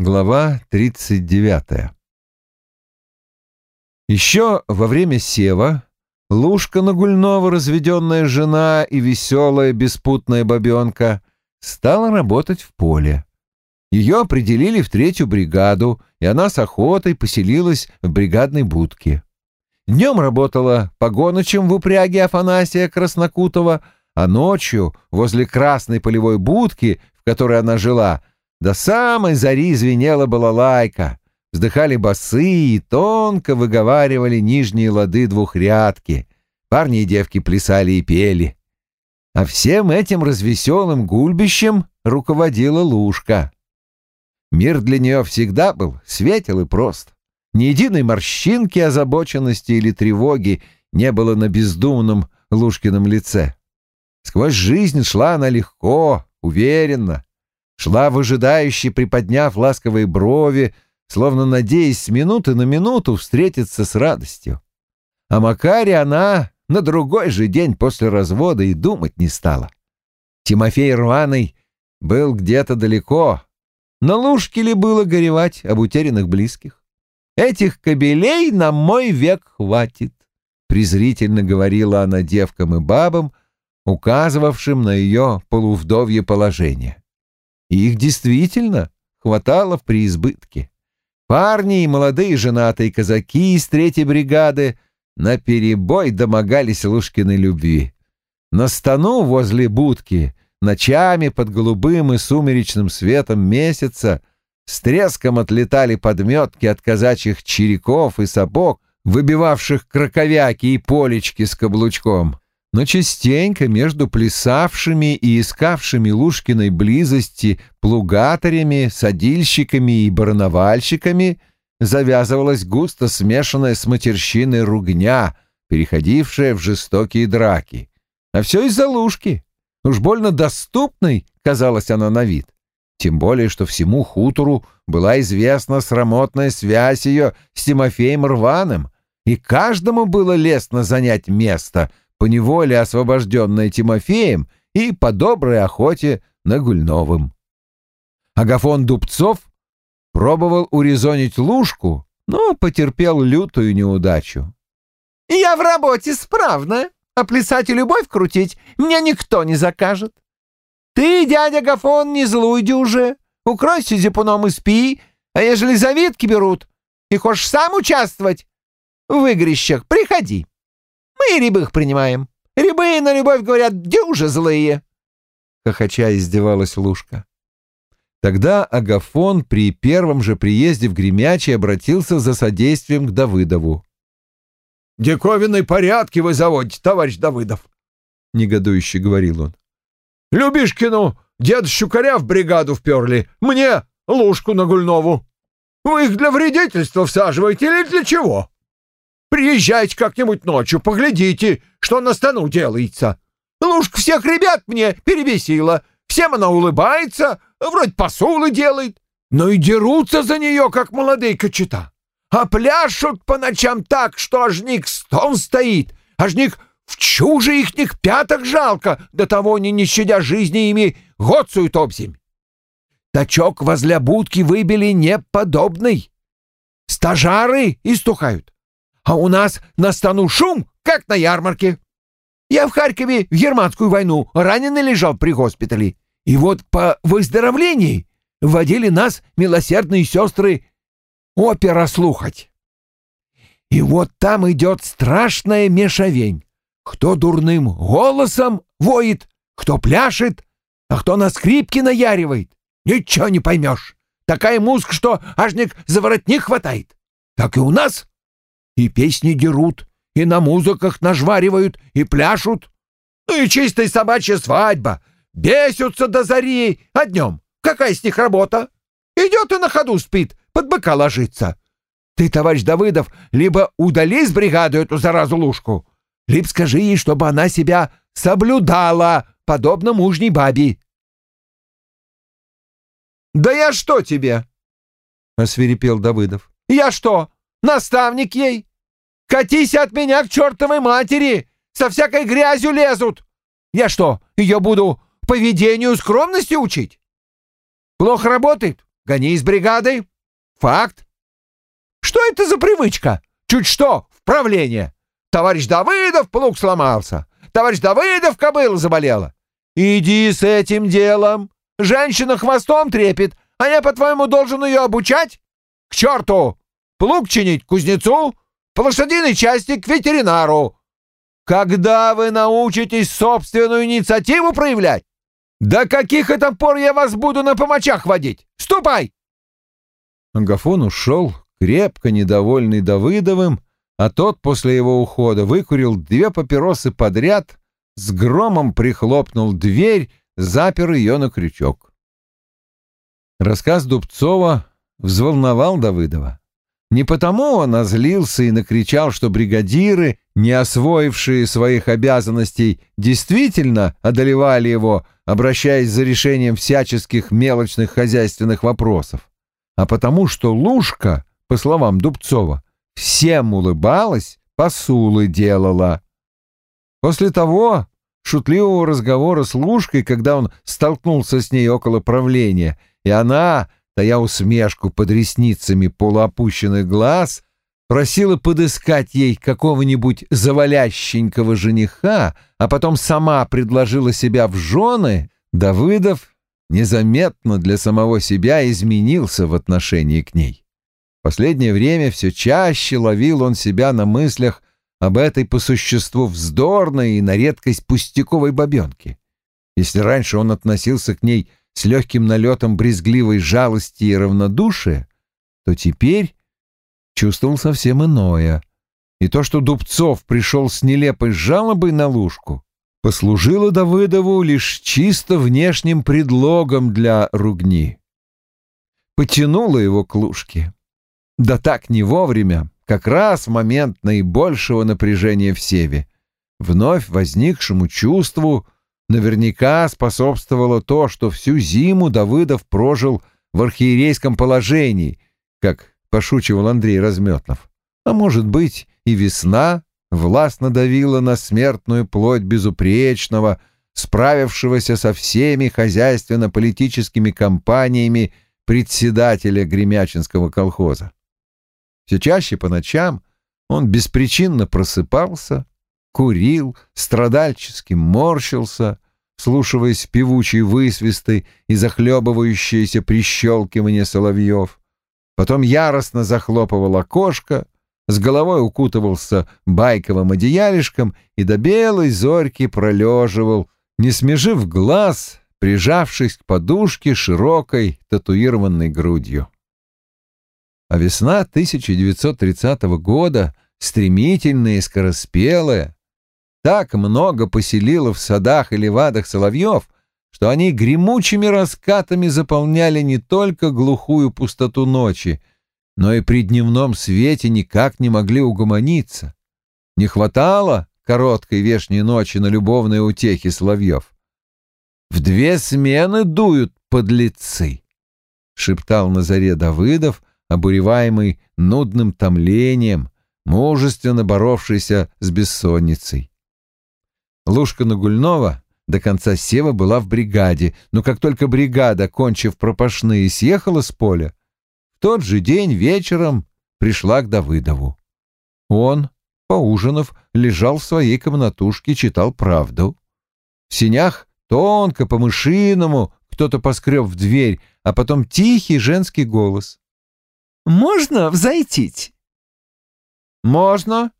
Глава 39 Еще во время сева Лушка Нагульнова, разведенная жена и веселая беспутная бабенка, стала работать в поле. Ее определили в третью бригаду, и она с охотой поселилась в бригадной будке. Днем работала погоночем в упряге Афанасия Краснокутова, а ночью возле красной полевой будки, в которой она жила, до самой зари звенела балалайка, вздыхали басы и тонко выговаривали нижние лады двухрядки. Парни и девки плясали и пели. А всем этим развеселым гульбищем руководила Лушка. Мир для нее всегда был светел и прост. Ни единой морщинки озабоченности или тревоги не было на бездумном Лушкином лице. Сквозь жизнь шла она легко, уверенно, шла выжидающе, приподняв ласковые брови, словно надеясь с минуты на минуту встретиться с радостью. О Макаре она на другой же день после развода и думать не стала. Тимофей Рваный был где-то далеко, на лужке ли было горевать об утерянных близких? Этих кобелей на мой век хватит, презрительно говорила она девкам и бабам, указывавшим на ее полувдовье положение. И их действительно хватало в преизбытке. Парни и молодые женатые казаки из третьей бригады наперебой домогались Лушкиной любви. На стану возле будки ночами под голубым и сумеречным светом месяца с треском отлетали подметки от казачьих череков и сапог, выбивавших краковяки и полечки с каблучком. Но частенько между плясавшими и искавшими Лушкиной близости плугатарями, садильщиками и барановальщиками завязывалась густо смешанная с матерщиной ругня, переходившая в жестокие драки. А все из-за Лушки. Уж больно доступной казалась она на вид. Тем более, что всему хутору была известна срамотная связь ее с Тимофеем Рваным, и каждому было лестно занять место, поневоле освобожденное Тимофеем и по доброй охоте на Гульновым. Агафон Дубцов пробовал урезонить Лужку, но потерпел лютую неудачу. «Я в работе справно», а плясать и любовь крутить мне никто не закажет. Ты, дядя Гафон, не злуйди уже, укройся зипуном и спи, а ежели завидки берут и хочешь сам участвовать в игрищах, приходи. Мы рябых принимаем. Рябы на любовь, говорят, дюжи злые. Хохоча издевалась Лушка. Тогда Агафон при первом же приезде в Гремячий обратился за содействием к Давыдову. Диковинные порядки вы заводите, товарищ Давыдов, — негодующе говорил он. Любишкину дед Щукаря в бригаду вперли, мне лужку на Гульнову. Вы их для вредительства всаживаете или для чего? Приезжайте как-нибудь ночью, поглядите, что на стану делается. Лужка всех ребят мне перебесила. Всем она улыбается, вроде посулы делает, но и дерутся за нее, как молодые кочета а пляшут по ночам так, что ажник стон стоит, ажник в чуже ихних пяток жалко, до того не не щадя жизни ими гоцуют обземь. Тачок возле будки выбили неподобный. Стажары истухают, а у нас на стану шум, как на ярмарке. Я в Харькове в германскую войну раненый лежал при госпитале, и вот по выздоровлении водили нас милосердные сестры опера слухать. И вот там идет страшная мешавень. Кто дурным голосом воет, кто пляшет, а кто на скрипке наяривает. Ничего не поймешь. Такая музыка, что ажник за воротник хватает. Так и у нас. И песни дерут, и на музыках нажваривают, и пляшут. Ну и чистая собачья свадьба. Бесятся до зари, а днем какая с них работа? Идет и на ходу спит, под быка ложится. Ты, товарищ Давыдов, либо удали с бригады эту заразу лужку, либо скажи ей, чтобы она себя соблюдала, подобно мужней бабе. «Да я что тебе?» — освирепел Давыдов. «Я что, наставник ей? Катись от меня к чертовой матери! Со всякой грязью лезут! Я что, ее буду поведению скромности учить? Плохо работает? гони из бригады. Факт. Что это за привычка? Чуть что, в правление. Товарищ Давыдов плуг сломался. Товарищ Давыдов кобыла заболела. Иди с этим делом. Женщина хвостом трепет, а я, по-твоему, должен ее обучать? К черту! Плуг чинить кузнецу, по лошадиной части к ветеринару. Когда вы научитесь собственную инициативу проявлять? До каких это пор я вас буду на помочах водить? Ступай!» Агафон ушел, крепко недовольный Давыдовым, а тот после его ухода выкурил две папиросы подряд, с громом прихлопнул дверь, запер ее на крючок. Рассказ Дубцова взволновал Давыдова. Не потому он озлился и накричал, что бригадиры, не освоившие своих обязанностей, действительно одолевали его, обращаясь за решением всяческих мелочных хозяйственных вопросов, а потому что Лушка, по словам Дубцова, всем улыбалась, посулы делала. После того шутливого разговора с Лушкой, когда он столкнулся с ней около правления, и она, тая усмешку под ресницами полуопущенных глаз, просила подыскать ей какого-нибудь завалященького жениха, а потом сама предложила себя в жены, Давыдов незаметно для самого себя изменился в отношении к ней. В последнее время все чаще ловил он себя на мыслях об этой по существу вздорной и на редкость пустяковой бабенке. Если раньше он относился к ней с легким налетом брезгливой жалости и равнодушия, то теперь чувствовал совсем иное. И то, что Дубцов пришел с нелепой жалобой на Лужку, послужило Давыдову лишь чисто внешним предлогом для ругни. Потянуло его к Лужке. Да так не вовремя, как раз в момент наибольшего напряжения в Севе, вновь возникшему чувству — наверняка способствовало то, что всю зиму Давыдов прожил в архиерейском положении, как пошучивал Андрей Разметнов. А может быть, и весна властно давила на смертную плоть безупречного, справившегося со всеми хозяйственно-политическими кампаниями председателя Гремячинского колхоза. Все чаще по ночам он беспричинно просыпался, курил, страдальчески морщился, слушаясь певучие высвисты и захлебывающиеся прищелкивание соловьев. Потом яростно захлопывал окошко, с головой укутывался байковым одеялишком и до белой зорьки пролеживал, не смежив глаз, прижавшись к подушке широкой татуированной грудью. А весна 1930 года, стремительная и скороспелая, так много поселило в садах и левадах соловьев, что они гремучими раскатами заполняли не только глухую пустоту ночи, но и при дневном свете никак не могли угомониться. Не хватало короткой вешней ночи на любовные утехи соловьев. «В две смены дуют подлецы», — шептал на заре Давыдов, обуреваемый нудным томлением, мужественно боровшийся с бессонницей. Лушка Нагульнова до конца сева была в бригаде, но как только бригада, кончив пропашные, съехала с поля, в тот же день вечером пришла к Давыдову. Он, поужинав, лежал в своей комнатушке, читал правду. В синях тонко, по-мышиному, кто-то поскреб в дверь, а потом тихий женский голос. «Можно взойтить?» «Можно»,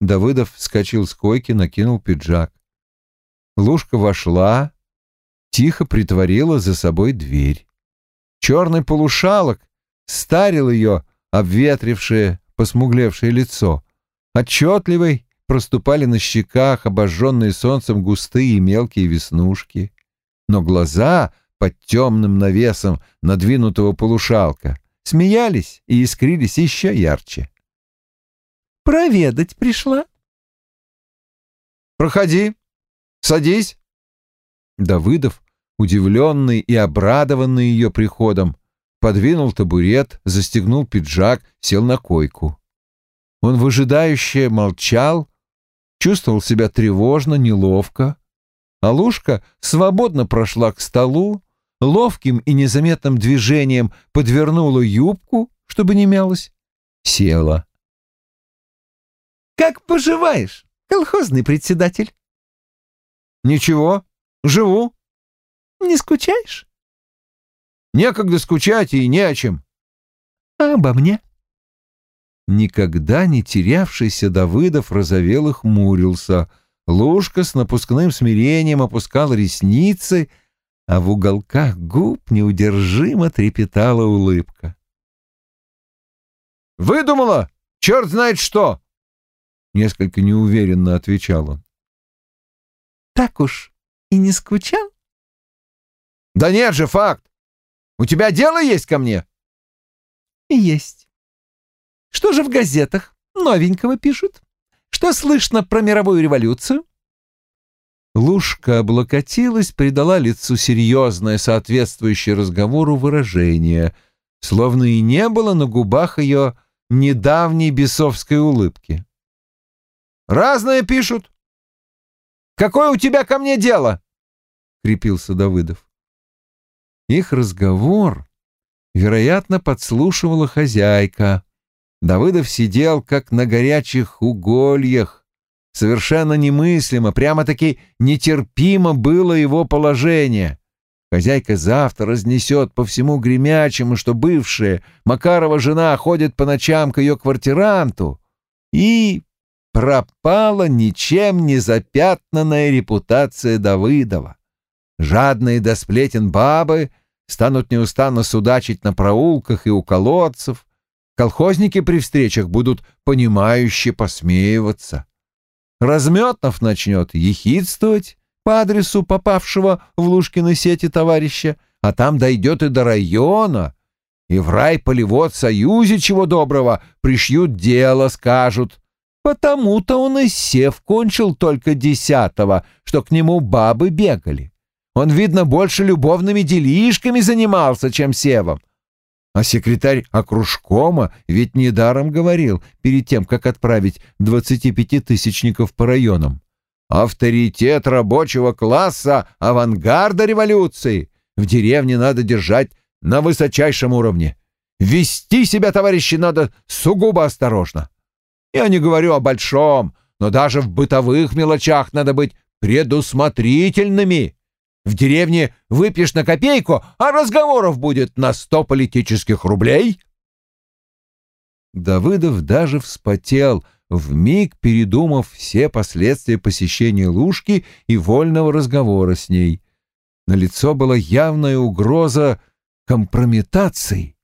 Давыдов вскочил с койки, накинул пиджак. Лушка вошла, тихо притворила за собой дверь. Черный полушалок старил ее, обветрившее, посмуглевшее лицо. Отчетливой проступали на щеках обожженные солнцем густые мелкие веснушки. Но глаза под темным навесом надвинутого полушалка смеялись и искрились еще ярче проведать пришла. Проходи, садись. Давыдов, удивленный и обрадованный ее приходом, подвинул табурет, застегнул пиджак, сел на койку. Он выжидающе молчал, чувствовал себя тревожно, неловко. А Лушка свободно прошла к столу, ловким и незаметным движением подвернула юбку, чтобы не мялась, села. «Как поживаешь, колхозный председатель?» «Ничего, живу». «Не скучаешь?» «Некогда скучать и не о чем». «А обо мне?» Никогда не терявшийся Давыдов розовел и хмурился. Лужка с напускным смирением опускала ресницы, а в уголках губ неудержимо трепетала улыбка. «Выдумала? Черт знает что!» Несколько неуверенно отвечал он. «Так уж и не скучал?» «Да нет же, факт! У тебя дело есть ко мне?» «Есть. Что же в газетах новенького пишут? Что слышно про мировую революцию?» Лушка облокотилась, придала лицу серьезное, соответствующее разговору выражение, словно и не было на губах ее недавней бесовской улыбки. «Разное пишут. Какое у тебя ко мне дело?» — крепился Давыдов. Их разговор, вероятно, подслушивала хозяйка. Давыдов сидел, как на горячих угольях. Совершенно немыслимо, прямо-таки нетерпимо было его положение. Хозяйка завтра разнесет по всему гремячему, что бывшая Макарова жена ходит по ночам к ее квартиранту. И пропала ничем не запятнанная репутация Давыдова. Жадные до сплетен бабы станут неустанно судачить на проулках и у колодцев, Колхозники при встречах будут понимающе посмеиваться. Разметнов начнет ехидствовать по адресу попавшего в Лушкины сети товарища, а там дойдет и до района, и в райполевод союзе чего доброго пришьют дело, скажут. Потому-то он и сев кончил только десятого, что к нему бабы бегали. Он, видно, больше любовными делишками занимался, чем севом. А секретарь окружкома ведь недаром говорил перед тем, как отправить 25-тысячников по районам. Авторитет рабочего класса авангарда революции в деревне надо держать на высочайшем уровне. Вести себя, товарищи, надо сугубо осторожно. Я не говорю о большом, но даже в бытовых мелочах надо быть предусмотрительными. В деревне выпьешь на копейку, а разговоров будет на сто политических рублей. Давыдов даже вспотел, вмиг передумав все последствия посещения Лужки и вольного разговора с ней. На лицо была явная угроза компрометации.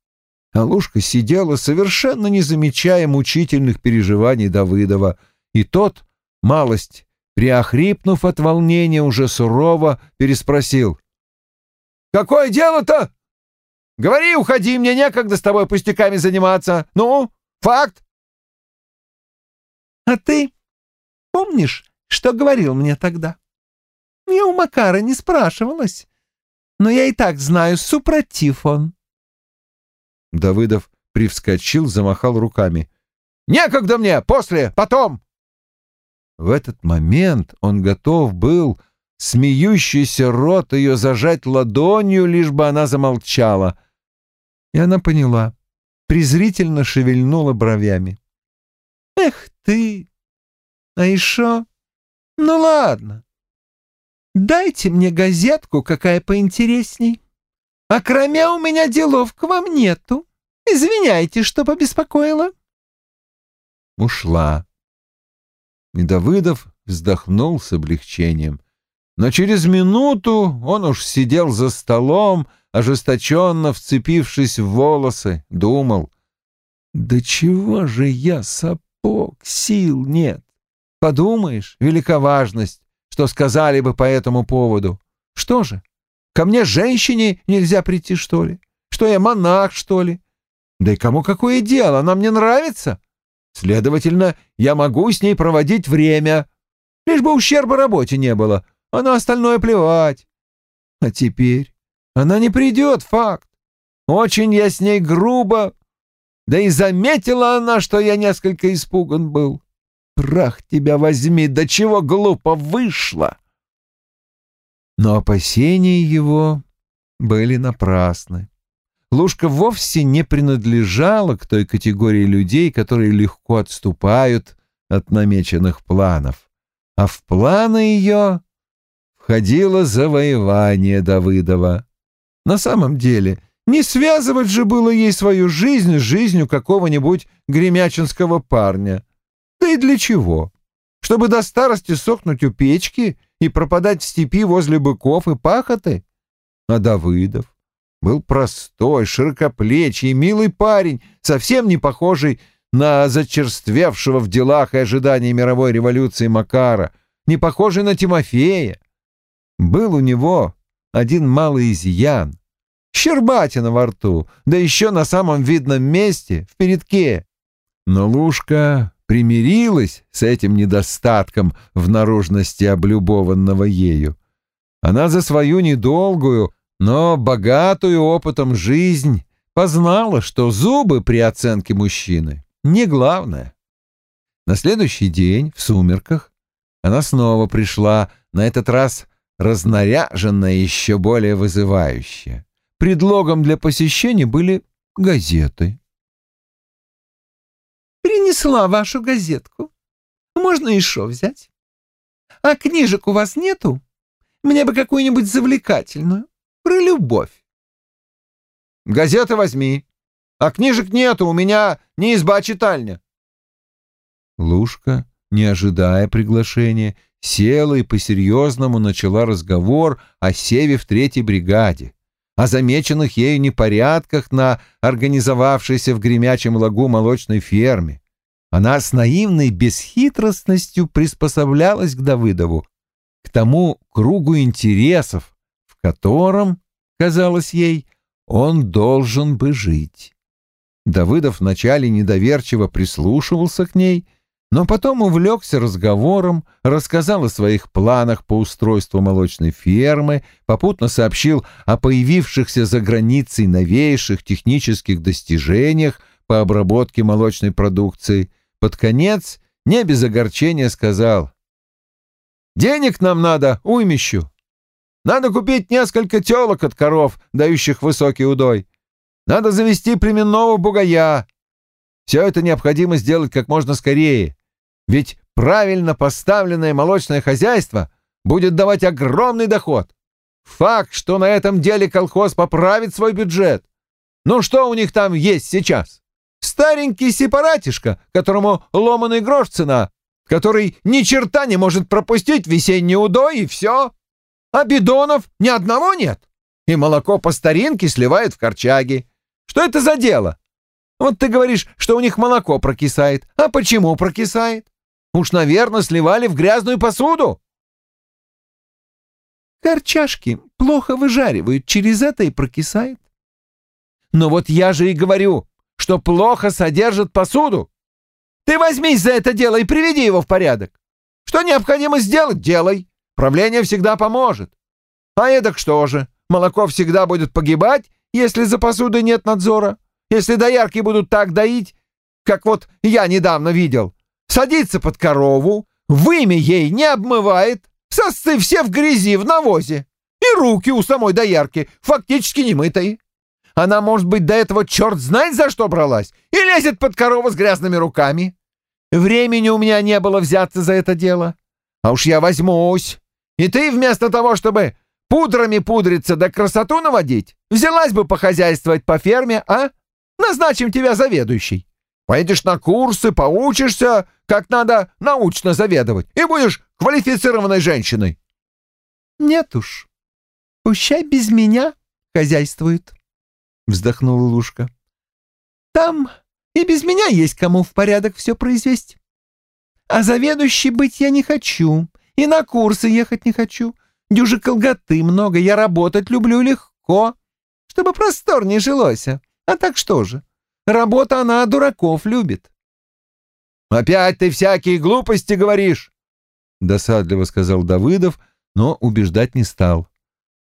А Лужка сидела, совершенно не замечая мучительных переживаний Давыдова, и тот, малость приохрипнув от волнения, уже сурово переспросил. «Какое дело-то? Говори, уходи, мне некогда с тобой пустяками заниматься. Ну, факт?» «А ты помнишь, что говорил мне тогда? Я у Макара не спрашивалась, но я и так знаю, супротив он». Давыдов привскочил, замахал руками. «Некогда мне! После! Потом! В этот момент он готов был смеющийся рот ее зажать ладонью, лишь бы она замолчала. И она поняла, презрительно шевельнула бровями. «Эх ты! А еще? Ну ладно. Дайте мне газетку, какая поинтересней. А кроме у меня делов к вам нету. Извиняйте, что побеспокоила». Ушла. И Давыдов вздохнул с облегчением. Но через минуту он уж сидел за столом, ожесточенно вцепившись в волосы, думал. «Да чего же я сапог, сил нет? Подумаешь, велика важность, что сказали бы по этому поводу. Что же, ко мне женщине нельзя прийти, что ли? Что я монах, что ли? Да и кому какое дело, она мне нравится?» Следовательно, я могу с ней проводить время, лишь бы ущерба работе не было, а на остальное плевать. А теперь она не придет, факт. Очень я с ней грубо, да и заметила она, что я несколько испуган был. Прах тебя возьми, до чего глупо вышло. Но опасения его были напрасны. Лушка вовсе не принадлежала к той категории людей, которые легко отступают от намеченных планов. А в планы ее входило завоевание Давыдова. На самом деле, не связывать же было ей свою жизнь с жизнью какого-нибудь гремячинского парня. Да и для чего? Чтобы до старости сохнуть у печки и пропадать в степи возле быков и пахоты? А Давыдов? был простой, широкоплечий, милый парень, совсем не похожий на зачерствевшего в делах и ожидании мировой революции Макара, не похожий на Тимофея. Был у него один малый изъян — щербатина во рту, да еще на самом видном месте, в передке. Но Лушка примирилась с этим недостатком в наружности облюбованного ею. Она за свою недолгую, но богатую опытом жизнь познала, что зубы при оценке мужчины не главное. На следующий день, в сумерках, она снова пришла, на этот раз разнаряженная еще более вызывающая. Предлогом для посещения были газеты. «Принесла вашу газетку. Можно еще взять? А книжек у вас нету? Мне бы какую-нибудь завлекательную про любовь. Газеты возьми. А книжек нету, у меня не изба читальня. Лушка, не ожидая приглашения, села и по-серьезному начала разговор о Севе в третьей бригаде, о замеченных ею непорядках на организовавшейся в гремячем лагу молочной ферме. Она с наивной бесхитростностью приспособлялась к Давыдову, к тому кругу интересов, котором, казалось ей, он должен бы жить. Давыдов вначале недоверчиво прислушивался к ней, но потом увлекся разговором, рассказал о своих планах по устройству молочной фермы, попутно сообщил о появившихся за границей новейших технических достижениях по обработке молочной продукции. Под конец, не без огорчения, сказал «Денег нам надо, уймищу. Надо купить несколько телок от коров, дающих высокий удой. Надо завести племенного бугая. Все это необходимо сделать как можно скорее. Ведь правильно поставленное молочное хозяйство будет давать огромный доход. Факт, что на этом деле колхоз поправит свой бюджет. Ну что у них там есть сейчас? Старенький сепаратишка, которому ломаный грош цена, который ни черта не может пропустить весенний удой, и все а бидонов ни одного нет. И молоко по старинке сливают в корчаги. Что это за дело? Вот ты говоришь, что у них молоко прокисает. А почему прокисает? Уж, наверное, сливали в грязную посуду. Корчашки плохо выжаривают, через это и прокисает. Но вот я же и говорю, что плохо содержат посуду. Ты возьмись за это дело и приведи его в порядок. Что необходимо сделать, делай. Правление всегда поможет. А эдак что же? Молоко всегда будет погибать, если за посудой нет надзора? Если доярки будут так доить, как вот я недавно видел? Садится под корову, вымя ей не обмывает, сосцы все в грязи, в навозе. И руки у самой доярки фактически немытые. Она, может быть, до этого черт знает за что бралась и лезет под корову с грязными руками. Времени у меня не было взяться за это дело. А уж я возьмусь. И ты вместо того, чтобы пудрами пудриться да красоту наводить, взялась бы похозяйствовать по ферме, а? Назначим тебя заведующей. Поедешь на курсы, поучишься, как надо научно заведовать, и будешь квалифицированной женщиной. Нет уж, пущай без меня хозяйствует, вздохнула Лушка. Там и без меня есть кому в порядок все произвести. А заведующей быть я не хочу. И на курсы ехать не хочу. Дюжи колготы много, я работать люблю легко, чтобы просторнее жилось. А, а так что же? Работа она дураков любит. «Опять ты всякие глупости говоришь!» — досадливо сказал Давыдов, но убеждать не стал.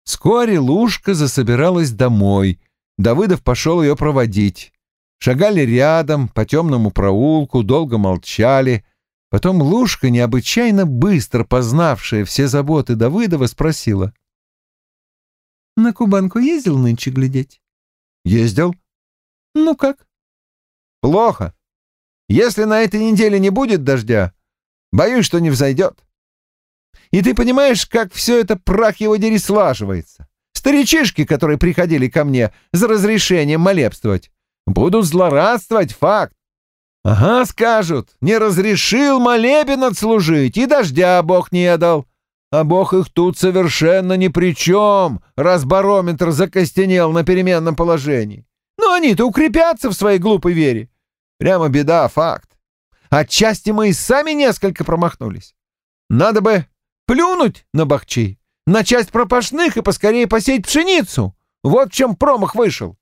Вскоре Лушка засобиралась домой. Давыдов пошел ее проводить. Шагали рядом, по темному проулку, долго молчали — Потом Лушка, необычайно быстро познавшая все заботы Давыдова, спросила. На Кубанку ездил нынче глядеть? Ездил. Ну как? Плохо. Если на этой неделе не будет дождя, боюсь, что не взойдет. И ты понимаешь, как все это прах его дери слаживается. Старичишки, которые приходили ко мне за разрешением молебствовать, будут злорадствовать, факт. Ага, скажут, не разрешил молебен отслужить, и дождя Бог не дал. А Бог их тут совершенно ни при чем, раз барометр закостенел на переменном положении. Но они-то укрепятся в своей глупой вере. Прямо беда, факт. Отчасти мы и сами несколько промахнулись. Надо бы плюнуть на бахчи, на часть пропашных и поскорее посеять пшеницу. Вот в чем промах вышел.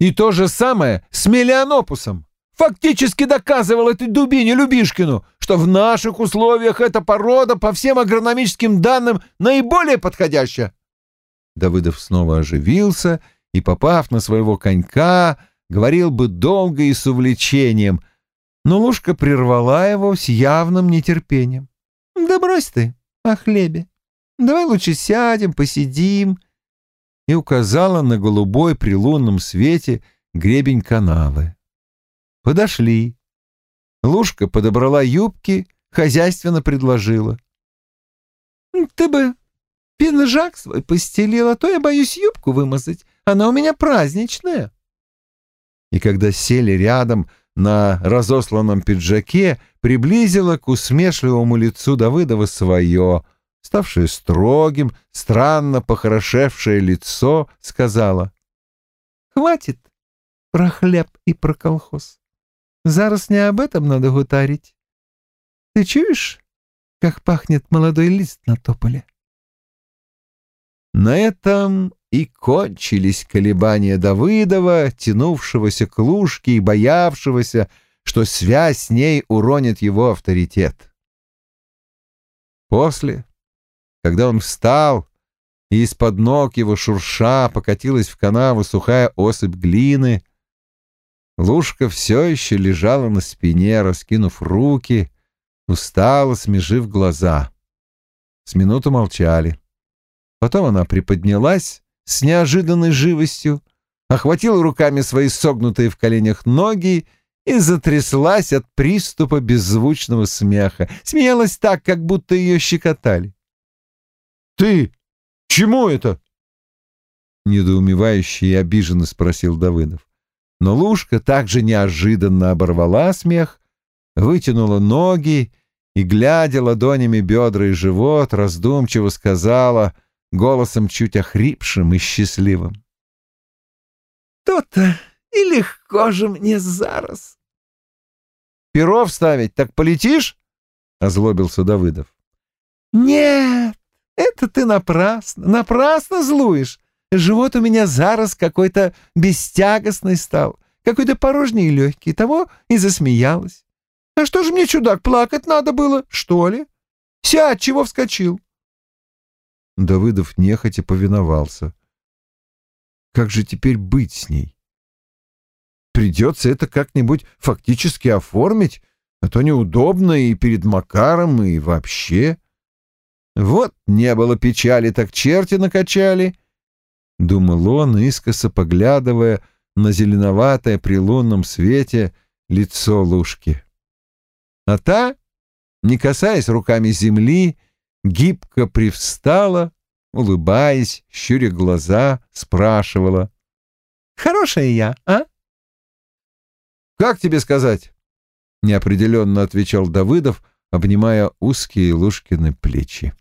И то же самое с Мелианопусом. Фактически доказывал этой дубине Любишкину, что в наших условиях эта порода по всем агрономическим данным наиболее подходящая. Давыдов снова оживился и, попав на своего конька, говорил бы долго и с увлечением, но Лушка прервала его с явным нетерпением. «Да брось ты о хлебе. Давай лучше сядем, посидим». И указала на голубой при лунном свете гребень канавы. Подошли. Лушка подобрала юбки, хозяйственно предложила. «Ты бы пинжак свой постелил, а то я боюсь юбку вымазать. Она у меня праздничная». И когда сели рядом на разосланном пиджаке, приблизила к усмешливому лицу Давыдова свое, ставшее строгим, странно похорошевшее лицо, сказала. «Хватит про хлеб и про колхоз. Зараз не об этом надо гутарить. Ты чуешь, как пахнет молодой лист на тополе? На этом и кончились колебания Давыдова, тянувшегося к лужке и боявшегося, что связь с ней уронит его авторитет. После, когда он встал, и из-под ног его шурша покатилась в канаву сухая осыпь глины, Лушка все еще лежала на спине, раскинув руки, устало смежив глаза. С минуту молчали. Потом она приподнялась с неожиданной живостью, охватила руками свои согнутые в коленях ноги и затряслась от приступа беззвучного смеха. Смеялась так, как будто ее щекотали. «Ты чему это?» Недоумевающе и обиженно спросил Давыдов. Но Лушка также неожиданно оборвала смех, вытянула ноги и, глядя ладонями бедра и живот, раздумчиво сказала голосом чуть охрипшим и счастливым. «То-то и легко же мне зараз». «Перо вставить, так полетишь?» — озлобился Давыдов. «Нет, это ты напрасно, напрасно злуешь. Живот у меня зараз какой-то бестягостный стал, какой-то порожний и легкий, того и засмеялась. А что же мне, чудак, плакать надо было, что ли? Сядь, чего вскочил? Давыдов нехотя повиновался. Как же теперь быть с ней? Придется это как-нибудь фактически оформить, а то неудобно и перед Макаром, и вообще. Вот не было печали, так черти накачали —— думал он, искоса поглядывая на зеленоватое при лунном свете лицо Лушки. А та, не касаясь руками земли, гибко привстала, улыбаясь, щуря глаза, спрашивала. «Хорошая я, а?» «Как тебе сказать?» — неопределенно отвечал Давыдов, обнимая узкие Лушкины плечи.